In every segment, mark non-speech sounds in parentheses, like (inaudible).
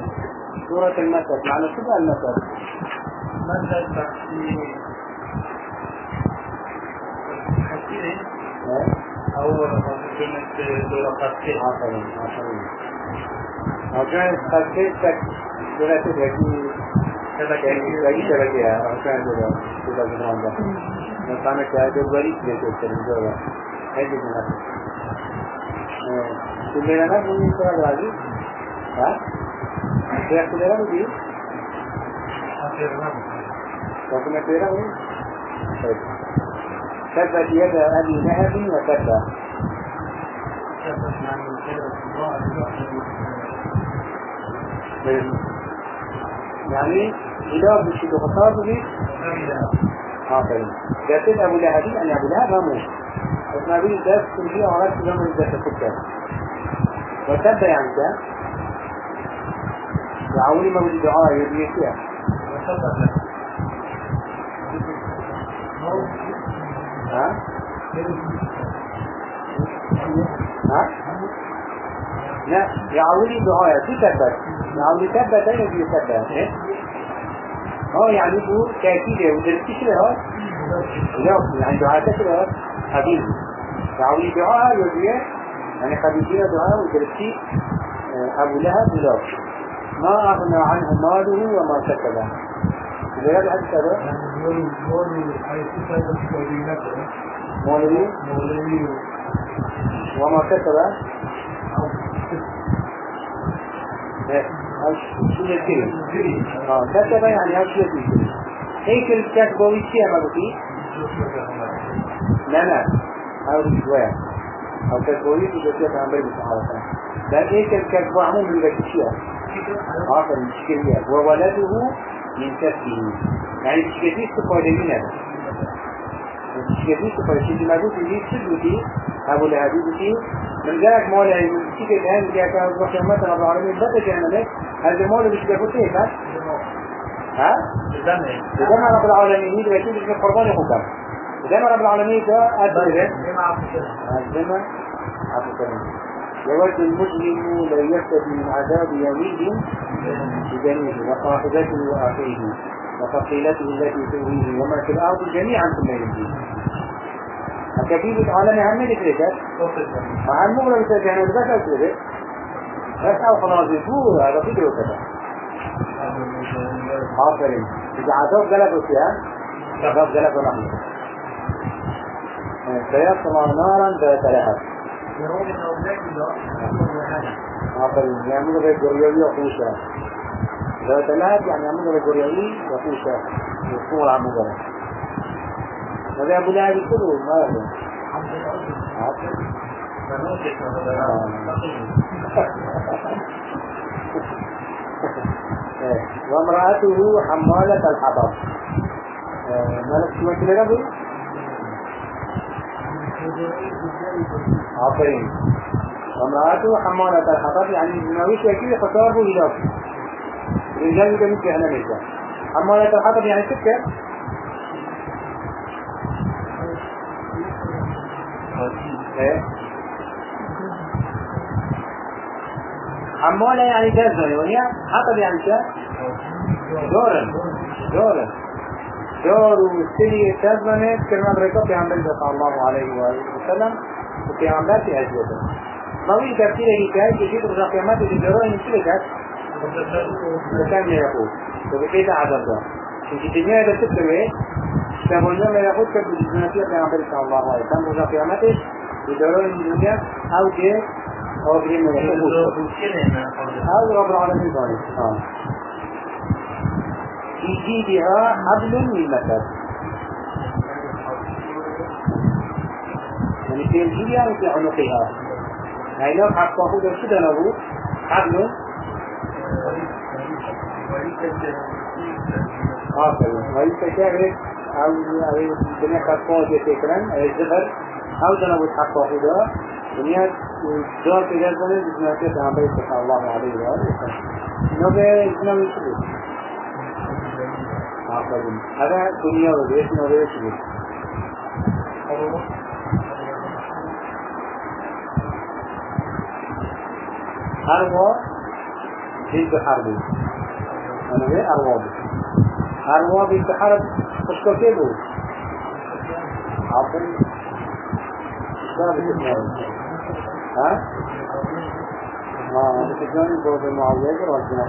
مثلا سورة المثل معنى شو المثل مثل تحكي حكي أو كانت دورة قصير عفوا عفوا أو كانت خلفية تك سورة تبكي كذا يعني كان بقي تبكي أو كانت دورة دورة جنران ده مثلا كده بريد بيتو تنزل هذه من سليمان بن سورة العزيز ها شيخ سليمان بن وكنا كده طيب تبت يد أبي لهب وتب يعني إله بشيء خطاب به آخرين جاتت أبو لهب أن أبو لهب هموت اسمع بي الدرس تنجيه وعرفت لما الدرس الكتاب وتب يعني كان يعولي ما بدي دعاء يبني فيها. ها؟ ها؟ لا يعولي دعاء. في تبت؟ يعولي تبت أين يجي تبت؟ إيه؟ آه يعني هو تأكيد ودرستي شو هاد لا يعني دعاء كده هاد حبيبي يعولي دعاء يجي يعني حبيبي دعاء ودرستي أبو لهب لا ما أغنى عنه ماله وما كسبه إذا هذا حد كذا. مولوي. وما كسبه شو الكلمة؟ آه كتب يعني الكلمة؟ هيك الكتب ويشيا ما بقي؟ لا لا. هاي شوية أو كتبويت وجدتها في عمري بسحارة لأن هيك الكتب عموم اللي بكشيا آخر المشكلة وولده من كفه. يعني مشكلتي استفادين هذا. مشكلتي استفادين ما قلت لي سلوتي أبو لهبي بتي من ذلك مولا من كيف كان جاء وقت مثلا رب العالمين بدأ كان لك هذا مولا مش كيف ها؟ ها؟ إذا رب العالمين. يجي يكون في قربان يخوكم إذا رب العالمين. ده أدري. عندما عفوا يود المجرم لو يفتدي من عذاب يومئذ بجنيه وصاحبته وأخيه وفصيلته التي تؤويه وما في الأرض جميعا ثم ينجيه كبيرة عالم هم ذكرك عن مغرب تجاهنا بس أسره بس أو خلاص يفور هذا فكره كذا آخرين إذا عذاب قلب فيها عذاب قلب نحن سيصلى نارا ذات لهب. آخرين يعمل غير جريوي وخوشة ذات لهب يعني يعمل غير جريوي يصور عن مغرب هذا أبو لهب كله ما يعلم (laughs) وامرأته حمالة الحطب مالك شو كده؟ عفرين وامرأته حمالة الحطب يعني ناويش أكيد خطابه إلاف رجال يقول مثل أنا مثل حمالة الحطب يعني سكة إيه؟ حمالة يعني جزمة وهي حطب يعني شا دورا دورا دور وستري جزمة كلمة في عمل صلى الله عليه وسلم. وفي عمل في أجوبة نوي تفسير هيكاية يجيب رجع قيامات الجراء مثل كات وكان يقول وبكيت عذاب ده انت تجمع ده تكتبه كما يوم يقول كتب الجنة في عمل صلى الله عليه وسلم رجع قيامته بدوران الدنيا أو كيف أو كيف من يقول هذا رب العالمين ظاهر آه. في جيدها حبل من مسد يعني في جيدها وفي عنقها. يعني لو حقه ده شده له حبل آخر ويتشابه أو أو الدنيا خطوة تكرن الزبر أو جنب حقه ده دنيا دور في جزمه بسنة پیغمبر صلی الله علیه و آله وسلم اینو به اینا میشه آفرین هذا دنیا و دیش نو به چیه هر ما ضد حرب أنا غير أرواب أرواب الحرب خشكو كيبو عفوا شو ها؟ المعوذ والجناح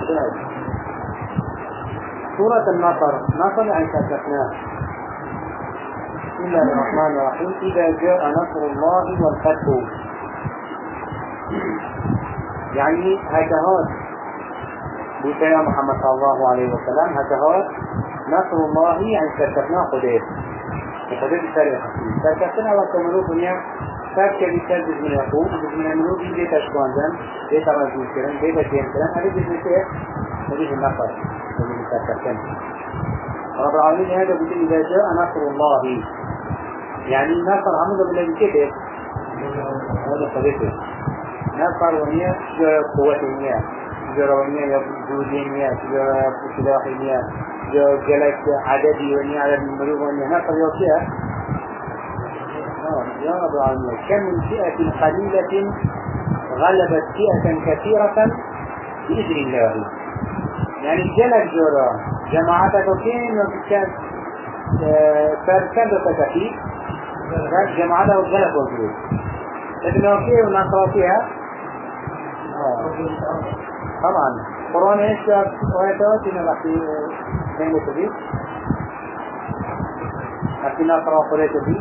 سورة النصر. نصر يعني كتبناه بسم الله الرحمن الرحيم إذا جاء نصر الله والفتح. يعني هكهات بوشايا محمد صلى الله عليه وسلم هكهات نصر الله يعني كتبنا قدير قدير التاريخ كتبنا وكملوا دنيا فاك بيتر بزمن يقوم بزمن منو بي بيت اشواندن بيت رجل كرن بيت اشيان كرن هذه بزمن كيه هذه النصر. بزمن كتبنا رب العالمين هذا بيقول إذا جاء نصر الله. يعني النصر عمده بالذي كده. هذا صديقه نصر ونيا جاء قوة ونيا جاء ونيا جودي ونيا جاء سلاح ونيا جاء جلس عددي ونيا على الملوك ونيا نصر يوكيا يا رب العالمين. كم من فئة قليلة غلبت فئة كثيرة بإذن الله. يعني جلس جورا جماعتك وكين وكان فركان تكفي جماعته غلب وجود لكن أوكي ونصر فيها؟ طبعا. قرآن إيش ويتوات إن بحثي بين تبي. بحثي نصر وقريت بي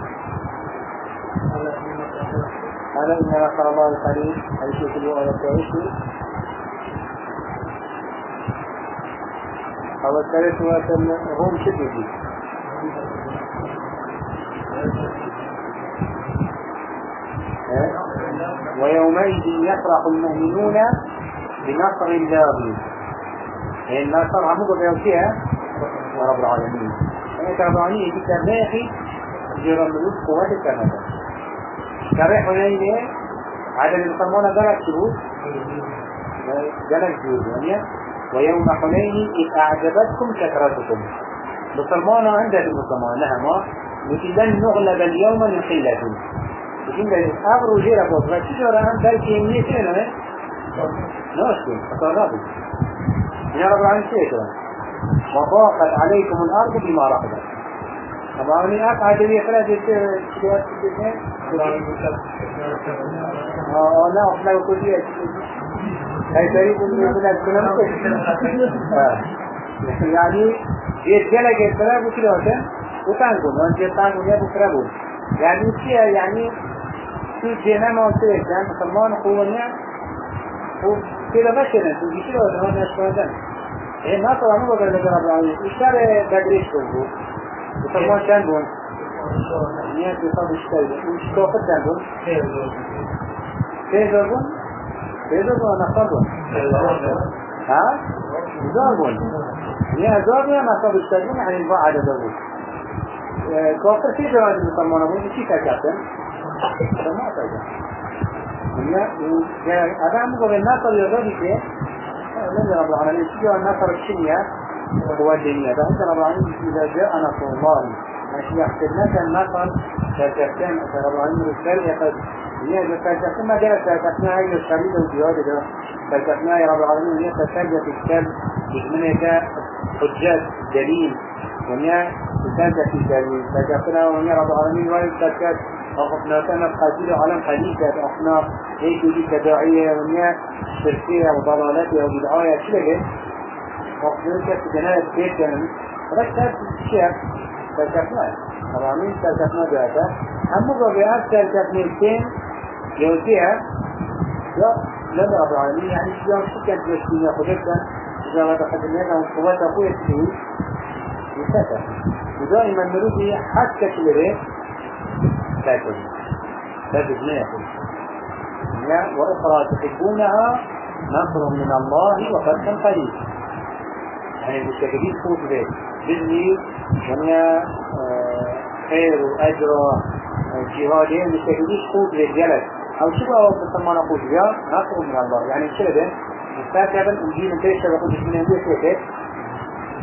هذا إن نصر الله القريب. أي شيء في الوقت والتعيش أو الثالث هم شبه ويومئذ يفرح المؤمنون بنصر الله. يعني النصر عمو بيوتيها ورب العالمين رب العالمين. يجي كرناخي جرى ملوك قوات الكرناخي كرح هنين عدد المسلمون درك شروط. درك شروط يعني ويوم حنين إذ أعجبتكم كثرتكم مسلمان عند المسلمان نعم لن نغلب اليوم من قلة لكن إذا أمر جيرا بوضع تجارة عن ذلك يمني فينا نوشكم أصرابي يا رب العالمين شيء وضاقت عليكم الأرض بما رحبت. طبعا أني أقعد لي ثلاثة شيئات آه لا إحنا كل شيء هاي ان يكون الكلام يعني يتجلى الكلام وكده وكده. وتانكم وانت تانكم يا بكربون يعني يعني في جنة لك يعني مسلمان قوانيا وكده مثلا في كده ولا هذا شوية إيه ما طبعا مو بقدر نجرب العالمين إشارة بدريش كله مسلمان كان بون. نيات يصاب الشيء وش كوفت كان بون؟ كيف بون. كيف بون نصبون ها؟ زابون يا زابون نصب الشيء يعني بعد زابون كوفت في جوان المسلمان بون. إيش كاتبن ما تجا هذا مو بقول النصر يغادي كه لن رب العالمين شيء النصر الشنيا هو الدنيا فأنت رب العالمين إذا جاء نصر الله ماشي يحسبناك النصر فالكفتان رب العالمين رسال يقول هي فالكفتان ما جاء فالكفتان هاي الشريدة والجهاد ده فالكفتان يا رب العالمين هي تسجل في الكتاب يجمنك حجات دليل ونيا تسجل في دليل فالكفتان ونيا رب العالمين وين تسجل أخفنا كان قاتل على حديثة أخنا هيك دي تداعية ونيا شركية وضلالاتية وبدعاية في جناية كيف كان ركب الشيخ تلكفنا طبعا بهذا؟ أما بغيات تلكفنا الكين يوتيها لا لا رب العالمين يعني شو يوم شو كانت تشكيني أخذتها إذا ما تحدثنا من قوات أخوية تشكيني يستطيع ودائما نريد حتى كاتب ما وأخرى تحبونها نصر من الله وفتح قريب يعني المستفيدين فوق ذلك. بإذني ونيا خير وأجر جهادين المستفيدين فوق ذلك جلس أو شو بقى بسمان أقول يا نصر من الله. يعني شو ده مستعجبا نجي من تيشة كيف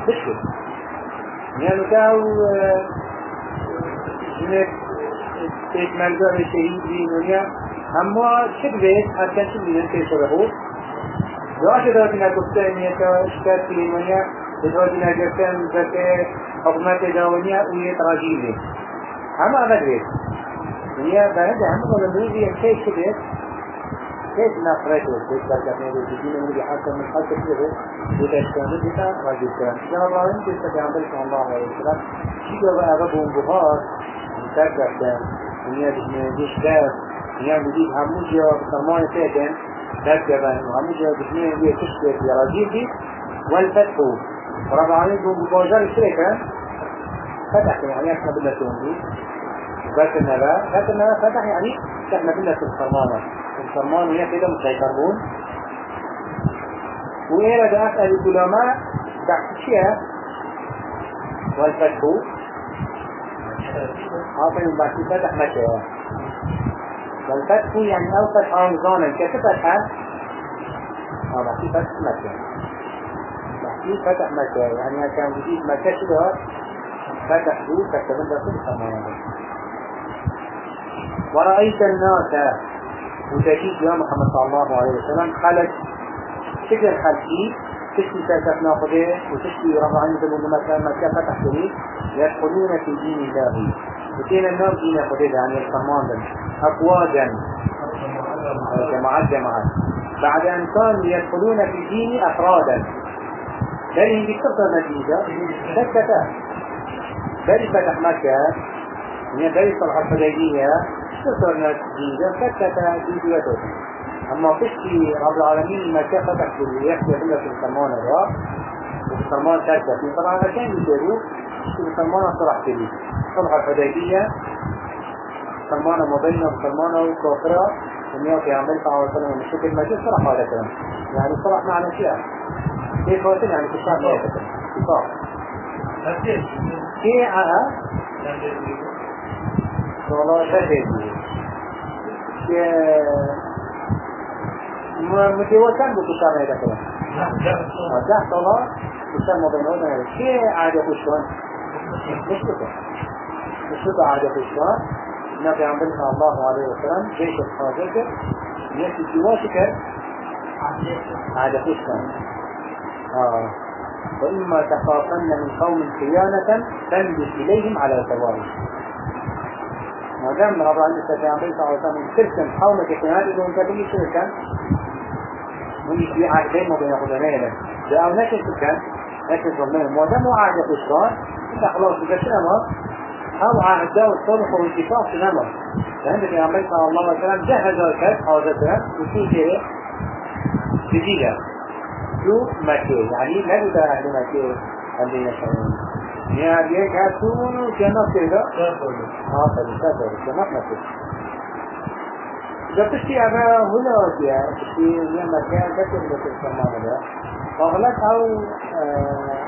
بشكل. يعني كاو تيك ملجأ الشهيد دي ونيا أما شبه حتى شبه من تيشة بقول دعاش دادنا كفتانية كاشكات كلمانية دادنا جفتان ذكاء حكمات داونية وية تراجيل هما أبدريت هي بعد هم قالوا نريد كيف كده كيف نفرق كيف بركة من الدين من بحاجة من حاجة كده وتشتغل بتا راجل كان جنا الله كيف تجامل صلى الله عليه وسلم شيء بقى أغلبهم بخار متكفل هي ديش داس هي مديد هموجة بسرمان تاجن تكفل وهموجة بسنين هي تشتغل في راجل دي والفتح رب العالمين بمباشرة الشركة فتح يعني إحنا بدنا تنجي لكن لا لكن لا فتح يعني إحنا كنا في الفرمانة الفرمان هي كده مسيطرون وإيه رجع أسأل العلماء بعد شيء والفتح عاطل بعد فتح مكة والفتح يعني أوفتح أنظانا كيف فتح آه بعد فتح مكة بعد فتح مكة يعني كان جديد مكة شده فتح له فكتبن ده في الفرمان ورأيت الناس. وتجيب يا محمد صلى الله عليه وسلم خلق شكل خلقي تشتي ساكت ناخده وتشتي رفع عن تقول كان مكة فتح لي يدخلون في دين الله وكين الناس دين خده يعني الفرمان أفواجا جماعات جماعات بعد أن كانوا يدخلون في الدين أفرادا. بل هي بكثرة نتيجة سكتا بل فتح مكة. بل صلح الحديبية كثر نتيجة سكتا جيديته أما فشي رب العالمين مكة فتح في إلا في السلمان الراب وفي السلمان سكتا طبعا كان يجيبوا في السلمان صلح كبير صلح الحديبية. سلمان مبينة وسلمان وكافرة ومياه في عمل صلى الله عليه وسلم الشكل المجيد. صلح هذا كلام. يعني صلح معنى شيء كيف هو يعني في الشعب ما صح. كي آه. والله شهد متوسل بكشار هذا كلام ده صلاة. كشار مبينة هذا كي عادة كشار مش كده كده عادة كشار النبي عم صلى الله عليه وسلم جيش الحاجة يأتي جواشك عادة كشار آه. وإما تخافن من قوم خيانة فانبت إليهم على سواء ما دام العالمين استطاع صلى الله عليه وسلم ترسم حومة خيانة إذا أنت بني شركا من في عهدين ما بين خلانين لك ده أو نشر سكان نشر ظلمين ما دام وعد خسران أنت خلاص بقى سنما أو عهد والصلح والاتفاق سنما فعندك يا عمي صلى الله عليه وسلم جهز الكتاب حوزتها وفيه جديدة شو مكة يعني لا بد أهل مكة عندنا شيء يعني يك هاتون جنة آه طيب كذا جنة جب تشتي أنا هنا تشتي هي مكة كذا بس السماء هذا أغلب أو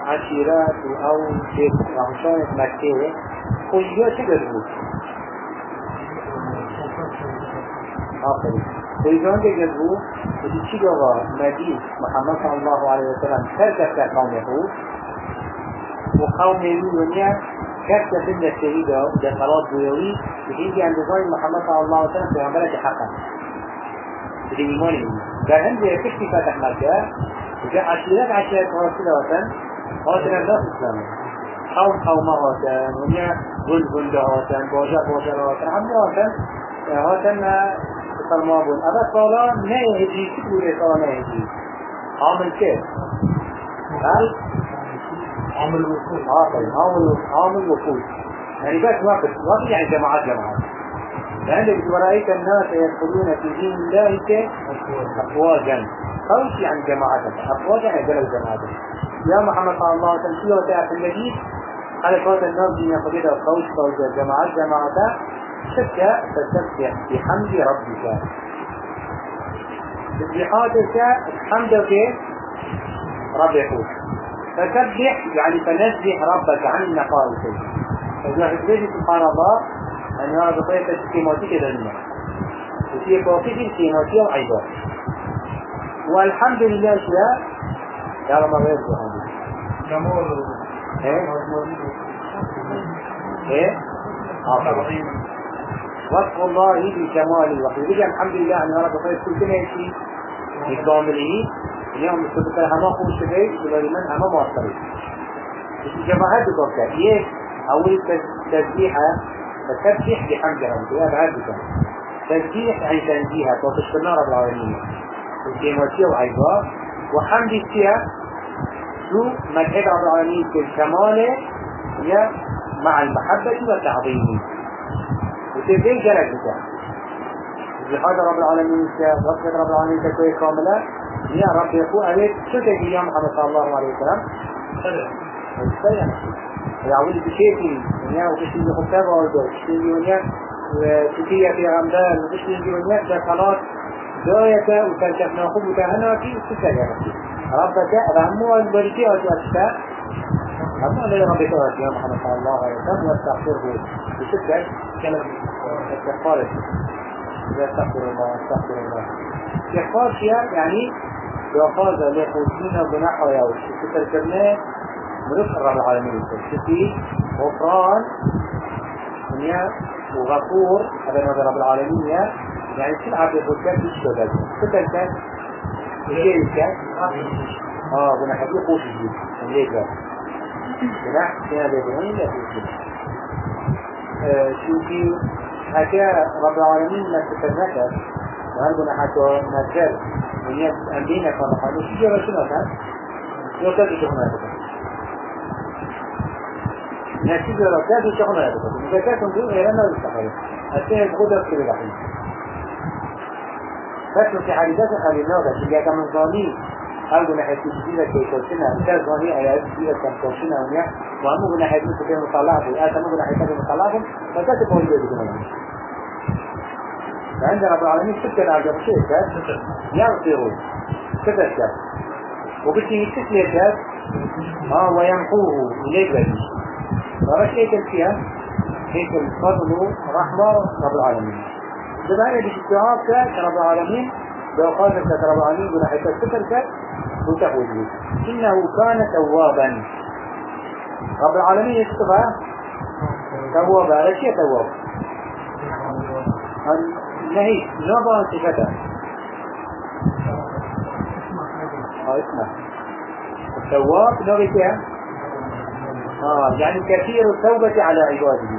عشيرات أو شيء كل شيء تقدروا آه طيب فإذا أنت جذبوا وتشيء مدين محمد صلى الله عليه وسلم كذا قومه وقوم يونيا كذا بين الشهيدة ده خلاص بيوي بيجي عند زوج محمد صلى الله عليه وسلم في عملة حقا في إيمانه كان عندي كشف فتح مكة وجاء عشرات عشرات رسول وطن وطن الناس إسلامي قوم قوم هاتن ونيا غل غل هاتن باجا باجا هاتن هم هاتن هاتن فرمابون أبا صلاة ما يهدي كل صلاة ما يهدي عامل كيف هل عامل الوصول آه طيب عامل عامل وفود يعني بس وقت وقت يعني جماعات جماعات لأنك ورأيت الناس يدخلون في دين الله أفواجا خوش يعني جماعات أفواجا يعني جلو جماعات يا محمد صلى الله عليه وسلم وتعرف المجيد على الناس دين يقضيها خوش خوش جماعات جماعات شكا فسبح بحمد ربك. تسبيحاتك حمدك ربك فسبح يعني فنزه ربك عن النقائص فإذا حسبت سبحان الله أن هذا بطيئة الكيماتيك دلنا وفي بوقيت الكيماتية وعيبات والحمد لله شيء يا رب غير. هذا جمال إيه إيه؟ وصف الله بالكمال الوحيد إذا الحمد لله أن رب خير كل شيء بكامله اليوم بسبب هما خوش بلوري من هما مواصلين جماعات بكوكا يه أول تسبيحة فتسبيح بحمد ربك يا بعد تسبيح أي تنزيها وتشكرنا رب العالمين. الكيموتية وعيبا وحمد السيا شو؟ مدحك رب العالمين في الكمال هي مع المحبة والتعظيم وتبين جلد بكوكا هذا رب العالمين رب رب العالمين تكوي كاملة. يا رب يقول عليك. شو تجي يا محمد صلى الله عليه وسلم؟ السيئة يعود بشيء ونيا وكشتي بخطابة والدور كشتي ونيا وكتية في رمضان وكشتي ونيا كخلاص داية وكالكف ناخذ وكهنا في السيئة ربك رحمه البركة يا محمد صلى الله عليه وسلم واستغفره بشكل كلام استغفار استغفر الله استغفر الله. استغفار شيء يعني بأفاظ لقوتين بنحو يوش تتركبناه ملوك رب العالمين. تشتي غفران. دنيا وغفور. هذا نظر رب العالمين. يعني كل عبد الفكر تشتغل تتركب إيه كان آه بنا حبيب جديد ليه بنا فيها بيبنين لا تشتغل شوفي هكا رب العالمين ما تتركب وهل بنا حتى نزل ونيا أمرينا كان قالوا شو جرى شنو كان شو هذا ناسي جرى كذا شو هذا إذا كان تقول غير أنا استحيل أتيه خذ في الرحيم بس في حديثات اللي كان من ظالي هل من حيث جديدة كي توشنا كان ظالي آيات جديدة كان توشنا ونيا وأمو من حيث كي مطلعهم آتمو من حيث مطلعهم فكاتب هو اللي يجب فعند رب العالمين ستة على شيء كاس يغفر ستة كاس وبالتالي ستة كاس آه ويمحوه إليك. بدي فرش هيك فيها هيك الفضل رحمة رب العالمين. بمعنى باستيعاب كاس رب العالمين كاس رب العالمين بنا حتى ستة وتحويه إنه كان توابا. رب العالمين يستفى توابا. رشية تواب نهي؟ نوبا صفته آه اسمع. التواب نوبي كيف آه يعني كثير التوبة على عباده.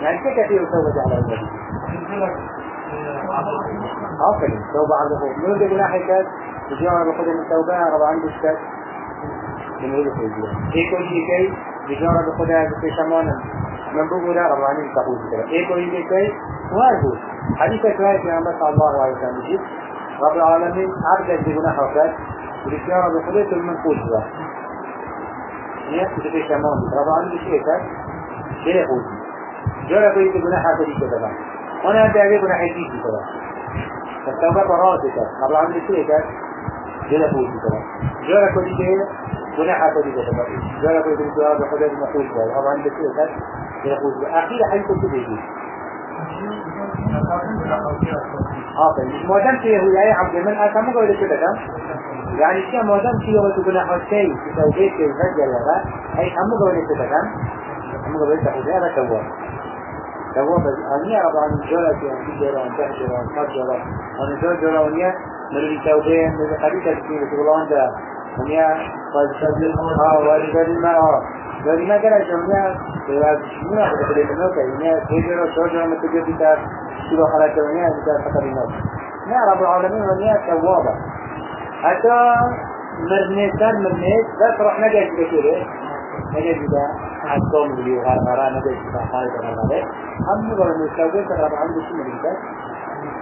يعني كثير التوبة على عباده؟ عقل توبة على الغفور من ناحية بجانا بقدر من توبة رب عنده في الجنة إيه كل شيء كي بجانا بقدر في شمانا من بقول رب عنده تقول كده إيه كل شيء وارجو حديث كلاي في عمر صلى الله عليه وسلم. رب العالمين عبدا بجناح وكاد ورسالة بخلية المنقوش ذا نيات في شمان رب العالمين شيء كاد شيء يقول جرى بيت بجناح هذا كذا وأنا أنت أبي بجناح يجيب كذا فالتوبة براسك رب العالمين شيء. كاد شيء يقول كذا جرى كل شيء جناح هذا كذا جرى بيت بجناح بخلية المنقوش ذا رب العالمين شيء كاد يقول أخيرا حيث تبيجي حاصل. مش مادام فيه هو أي عبد من أسمى قول كده كم يعني شيء مادام فيه هو تقول أحد شيء في الفجر ولا أي الحديث في تقول عنده ونيا قد سجل آه وارجل ما آه ولی کرد جمعه شنو خود خود نو که نه تیجر و شجر ما تجي بتا شلو خلاص جمعه بتا خطر نو نه رب العالمين ونيا توابا حتى مرنيتان مرنيت بس رح نجد بكره نجد بدا حتى مليو هار مرا نجد بدا حال بدا هم نقول مستوى ترى رب العالمين شو مريتا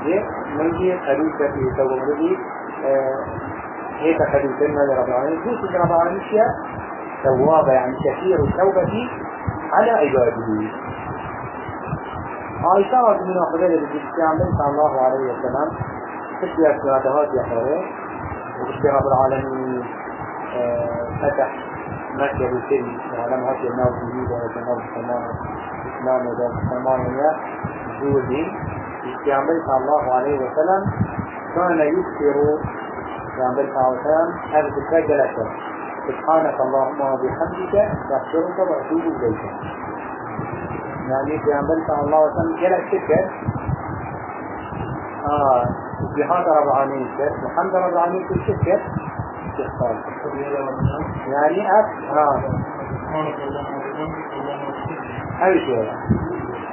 من ميجي خليفة في سوى مرضي آه، هيك العالمين. جوز رب العالمين توابة يعني كثير التوبة على عباده. عائشة من أخذها للجسام صلى الله عليه وسلم تشبه السرادهات يحره وتشبه رب العالمين آه، فتح مكة بالسلم وعلم هاتي النار الجديدة وجنال السمان الإسلام وجنال السمانية جوزي. الإسلام صلى الله عليه وسلم. كان يكثر الإسلام صلى الله عليه وسلم هذا الفجر سبحانك اللهم وبحمدك. أستغفرك وأتوب إليك. يعني في عمل صلى الله عليه وسلم. جل الشكر آه سبحان رب العالمين. الشكر محمد رب العالمين كل شكر استغفار. يعني أف ها هاي شيء.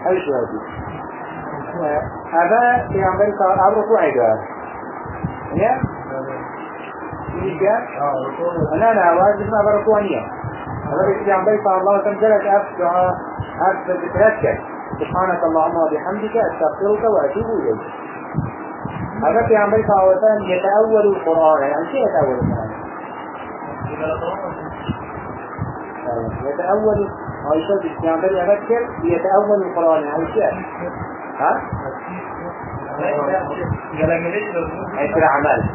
هاي شيء. هذه هذا في أبرك وعيدا يا إيه؟ أنا أنا واجب ما بركوانية هذا في أمريكا الله تنزلت أف دعاء أف تتذكر سبحانك اللهم وبحمدك أستغفرك وأتوب إليك. هذا في أمريكا أولا يتأول القرآن. يعني شيء يتأول القرآن؟ يتأول عائشة في أذكر يتأول القرآن. يعني شيء ها؟ أي في الأعمال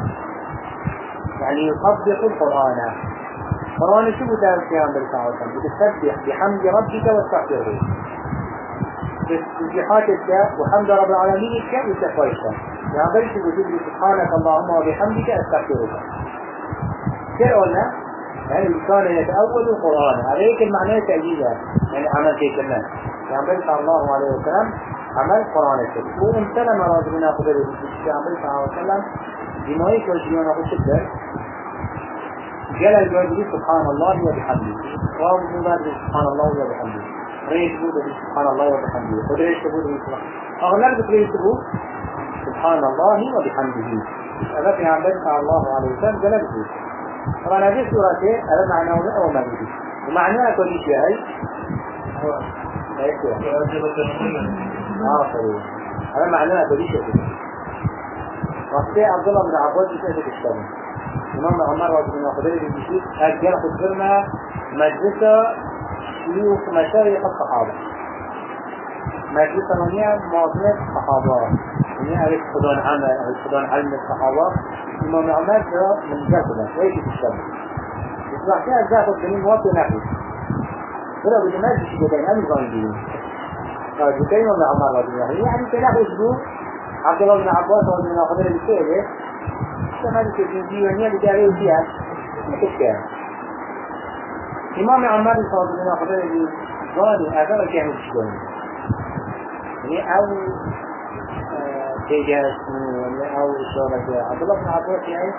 يعني يطبق القرآن. القرآن شو في أمريكا أولا بتسبح بحمد ربك واستغفره. تسبيحاتك وحمد رب العالمين وتقويتك يعني بلش بتقول سبحانك اللهم وبحمدك استغفرك. كده قلنا؟ يعني كان يتأول القرآن. عليك المعنى تأجيزا يعني عمل كيف كمان يعني بلش الله عليه وسلم عمل قرآن الكريم وامتنى مرازقنا قدر يعني صلى الله عليه وسلم بما يكوشيون أبو شدر جل الجواب سبحان الله وبحمده واو مبادر سبحان الله وبحمده ريش بود سبحان الله وبحمده قدرش بود سبحان أغلب بتريش بود سبحان الله وبحمده هذا في عمل الله عليه وسلم جل بود. طبعا هذه السورة هذا معناه أو ما بيجي ومعناه كل شيء هاي آه صحيح هذا معناه كل شيء وقت عبد الله بن عباس يسأل الشام إمام عمر الله عنه بن بشير أجل خدرنا مجلسة شيوخ مشايخ الصحابة. مجلس منيا معظمة الصحابة. منيا أريد خدان عمل أريد خدان علم الصحابة. إمام عمر من جسده ويجي في الشام يصبح فيها جاء الدنيا وقت نحو ولا بدي ما تجي بدين أمي ظاهرين قال بكي إمام عمر رضي الله عنه يعني كنحو أسبوع عبد الله بن عباس رضي الله عنه خدر الشيء سمعت في الديوانية بتاعيه فيها تشكى إمام عمر صلى الله وسلم ظاني هذا كان يشكون يعني أو تجاس أو إشارة عبد الله بن عباس يعني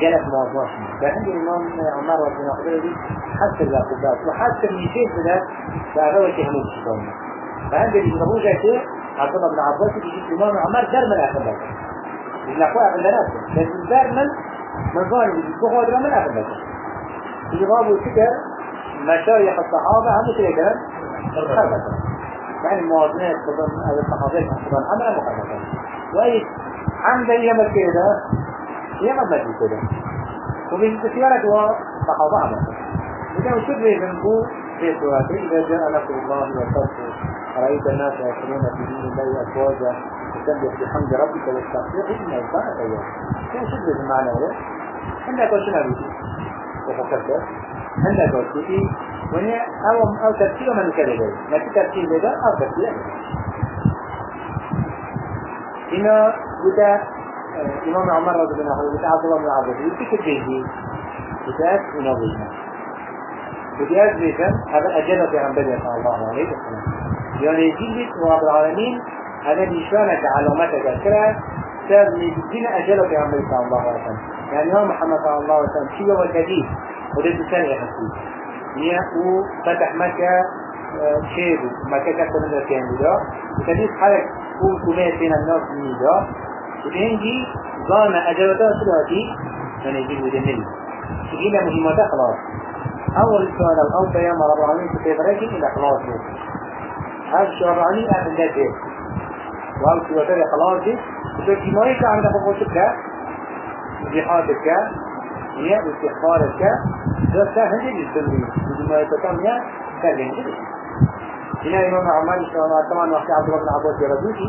جلس موضوع فعند الإمام عمر رضي الله عنه حتى العقوبات وحتى المشيت بدا فهذا كان يشكون فعند الإمام جاء عبد الله بن عباس يجي الإمام عمر در من أخذ الأخوة عند ناس. لكن در من ظالم يجي بخوة من أخذ يجي الفكر مشايخ الصحابة هم كده خلفة يعني المواطنات أو الصحابات تظن عملا مخلفة وأي عند يوم كده يوم ما تجي كده وبالتسيارة هو صحابة عملا إذا شبه ذنبه في سورته إذا جاء نصر الله والفتح رأيت الناس يدخلون في دين الله أفواجا تسبح بحمد ربك واستغفره إنه كان توابا كان شبه المعنى هذا عندك وشنا بيجي وفكرت. عندك وشي وني أو أو ترتيب من كذا ما في ترتيب هذا أو ترتيب هنا بدا إمام عمر رضي الله عنه بدا عبد الله بن عباس يفكر جيدي بدا ينظمنا بدا يزيد هذا أجل في بدر صلى الله عليه وسلم يعني يجيب رب العالمين هذا نشانك علامتك كلا سبب من أجل في بدر صلى الله عليه وسلم يعني يوم محمد صلى الله عليه وسلم شيء وجديد ودرس سنة يحسي نيا وفتح مكة شيء مكة كتب من الكيان ده وتنيس حرك قول كمية بين الناس من ده وتنجي ظان أجلتا سلواتي من يجيب ودنل تجينا مهمة خلاص أول السؤال الأول يا رب العالمين في فيبريكين إلى خلاص. هذا الشيء رب العالمين أهل ذاته الشيء وتري خلاص. وتجي ما يكا عندك فوقك جهادك هي استغفارك ده هندي السلمي بما يتكلم كلمة هنا إمام عمال إن شاء الله طبعا وقت عبد الله بن عباس يردوشي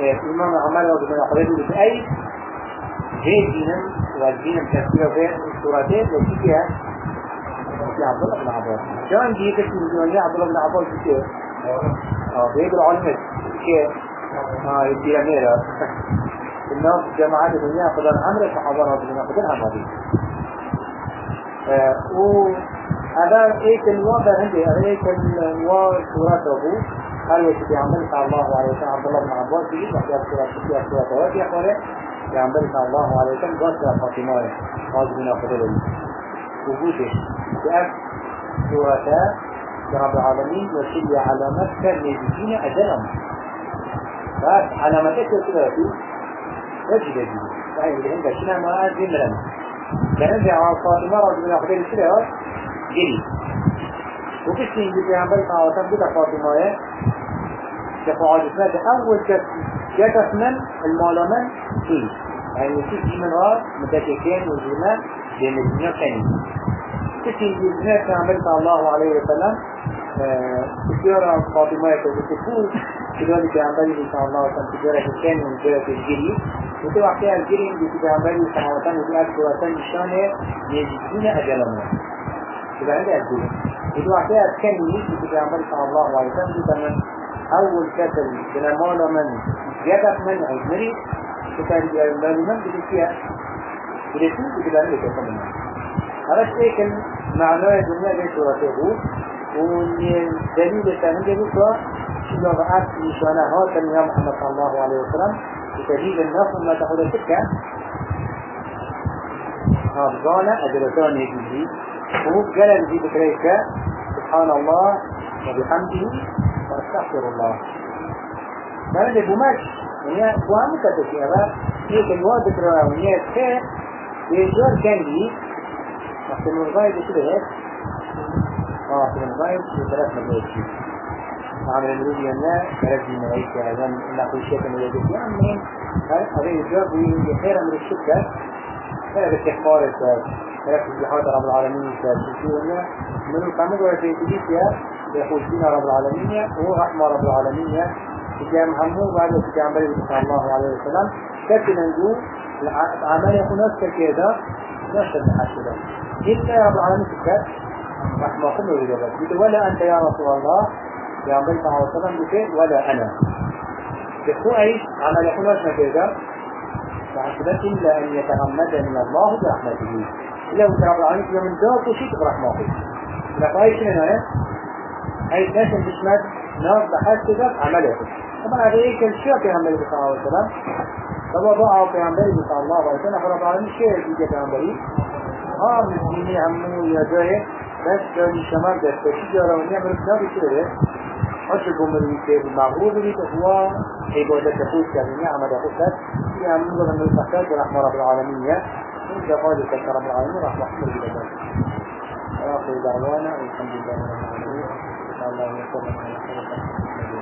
إمام رضي الله عنه بأي هي دينا والدين تفسير في السورتين التي فيها عبد الله بن عباس كان دي كتير من عبد الله بن عباس كتير. آه بيقول علمك كي آه يدي أميرة. الناس جماعات الدنيا قدر عمر الصحابة رضي الله عنهم قدر وهذا ايك الوضع عندي؟ هذا ايك الوا سورة قال وشي عمل صلى الله وسلم عبد الله بن عباس يجي وحكي سورة سورة سورة وادي أخوره پیامبر صلی الله علیه و سلم گفت به فاطمه راز بنا خدا که از سورته رب علامات كان يجينا أجلهم بس علاماتك كده في وجه جديد فهي اللي عندها شنو ما لنا كان جاء فاطمة رضي الله عنها جري صلى الله عليه وسلم كده فاطمة شفاعة جسمة أول كت جت من المعلمان فيه يعني يصير في منها متككين بين الدنيا كان كيف يجي في عمبر صلى الله عليه وسلم. سيارة فاطمة تقول كذلك عمبر صلى الله عليه وسلم. تجارة كان وتجارة الجري. وتوقع فيها الجري الله عليه وسلم. وفي أكثر وسلم نشانه يجدون أجلهم. كده عندي أجل وتوقع فيها كان يجي في صلى الله عليه وسلم كمان أول كتل من؟ المال من؟ جدف من كتل المال من فيها؟ بدي فيه بدي لأنه كتل هذا الشيء معناه؟ الدنيا ليس ورثه والدليل الثاني بكرة شنو؟ رأت نشانة هذا يا محمد صلى الله عليه وسلم. بتجيب النفس ما تأخذ السكة هذا أجرتان يجي. هو قال في ذكريك. سبحان الله وبحمده واستغفر الله. ما اللي بمش هي قوام كتبتي أبا هي كلمات ذكرها وهي كه بيجور كان لي. وقت الغاية كده هيك آه في الغاية في ثلاث مدرسة عمل الولي أن كرجي ملايكة أيضا إلا كل شيء من يدك يعني هذا يجاب خير من الشدة هذا باستحقار السؤال ركز بحاجة رب العالمين السؤال من القامل تجيسيا يقول فينا رب العالمين هو رحمة رب العالمين. كتاب همه بعد كتاب بلد صلى الله عليه وسلم. كتب نقول العمل يكون نفس كذا نفس الحشرة إلا رب العالمين كتاب رحمة كله وجبت ولا أنت يا رسول الله. يا عمري صلى الله عليه وسلم بك ولا أنا. أي عمل يكون نفس كذا فحسبت إلا أن يتغمدني الله برحمته. إلا أنت رب العالمين من ذات وشيك برحمته لقائي شنو هنا هاي اللي بتشمد ناس بحسبك عملته طبعا هذا إيه؟ كان شيء في عمله صلى الله عليه وسلم. طبعا ضاع في عمله صلى الله عليه وسلم فرب العالمين شيء في في عمله. آه مسلمين عمو يا جاي بس داني شمال ده تشجع لو نعمل كتاب كده حجكم الكتاب المغرور اللي هو عبادة تفوت عمل أخذت في عمو من الفساد ورحمة رب العالمين إن قال لك رب العالمين رحمة الله وآخر دعوانا والحمد لله رب العالمين. الله يسلمك